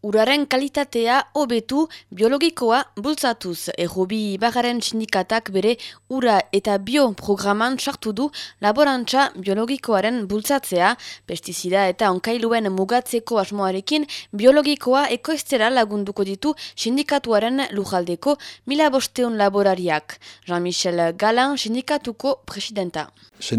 Uraren kalitatea hobetu biologikoa bultzatuz. Errobi bagaren sindikatak bere ura eta bio programan sartu du laborantza biologikoaren bultzatzea, pestizida eta onkailuen mugatzeko asmoarekin biologikoa ekoiztera lagunduko ditu sindikatuaren lujaldeko mila bosteun laborariak. Jean-Michel Galan sindikatuko presidenta.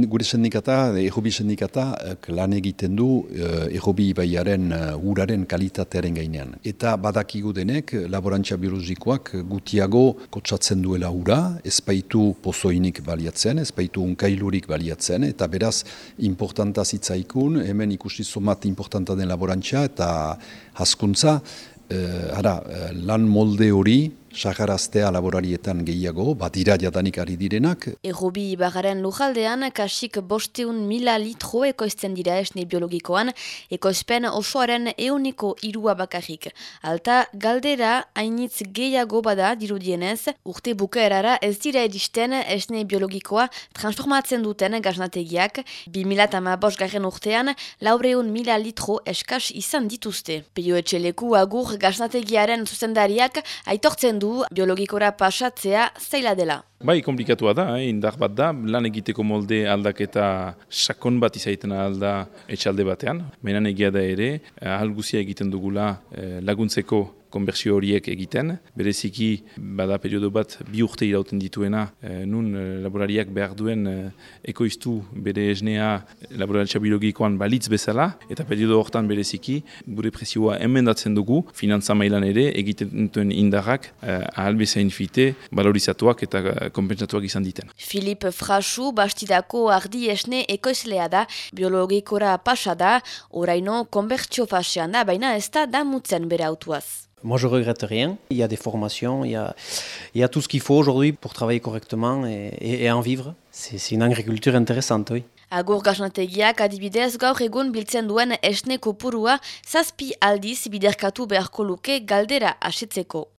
Gure sindikata, errobi sindikata, lan egiten du errobi baiaren uh, uraren kalitatearen gain Eta badakigu denek, laborantza biologikoak gutiago kotsatzen duela ura, ezpaitu pozoinik baliatzen, ezpaitu unkailurik baliatzen, eta beraz, importanta zitzaikun, hemen ikusti somat importanta den laborantza eta haskuntza, eh, ara, eh, lan molde hori, Sakaraztea laborarietan gehiago, bat ira jadanik ari direnak. Errobi ibararen lujaldean, kasik bosteun mila litro ekoizten dira esne biologikoan, ekoizpen osoaren euniko irua bakarrik. Alta, galdera, hainitz gehiago bada dirudienez, urte bukaerara ez dira edisten esne biologikoa transformatzen duten gaznategiak, bi mila tama garen urtean, laureun mila litro eskas izan dituzte. Peio etxeleku agur gaznategiaren zuzendariak aitortzen du biologikora pasatzea zaila dela. Bai, komplikatua da, eh? indar bat da, lan egiteko molde aldaketa sakon bat izaiten alda etxalde batean. Menan egia da ere, ahal guzia egiten dugula eh, laguntzeko konbersio horiek egiten. Bereziki, bada periodo bat bi urte irauten dituena, e, nun e, laborariak behar duen e, ekoiztu bere esnea laboraritza biologikoan balitz bezala, eta periodo hortan bereziki, gure presioa emendatzen dugu, finantza mailan ere, egiten duen indarrak e, ahal bezain fite, balorizatuak eta kompensatuak izan diten. Filip Frasu, bastidako ardi esne ekoizlea da, biologikora pasa da, oraino konbertsio fasean da, baina ez da damutzen bere autuaz. Moi, je regrette rien. Il y a des formations, il y a, il y a tout ce qu'il faut aujourd'hui pour travailler correctement et, et, et en vivre. C'est une agriculture intéressante, oui. Agur gasnategiak adibidez gaur egun biltzen duen esne kopurua zazpi aldiz biderkatu beharko luke galdera asetzeko.